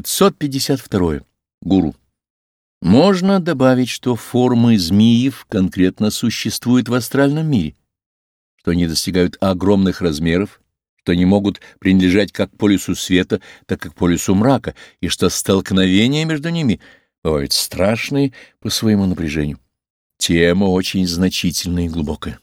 552. Гуру. Можно добавить, что формы змеев конкретно существуют в астральном мире, что они достигают огромных размеров, что они могут принадлежать как полюсу света, так и к полюсу мрака, и что столкновения между ними бывают страшные по своему напряжению. Тема очень значительная и глубокая.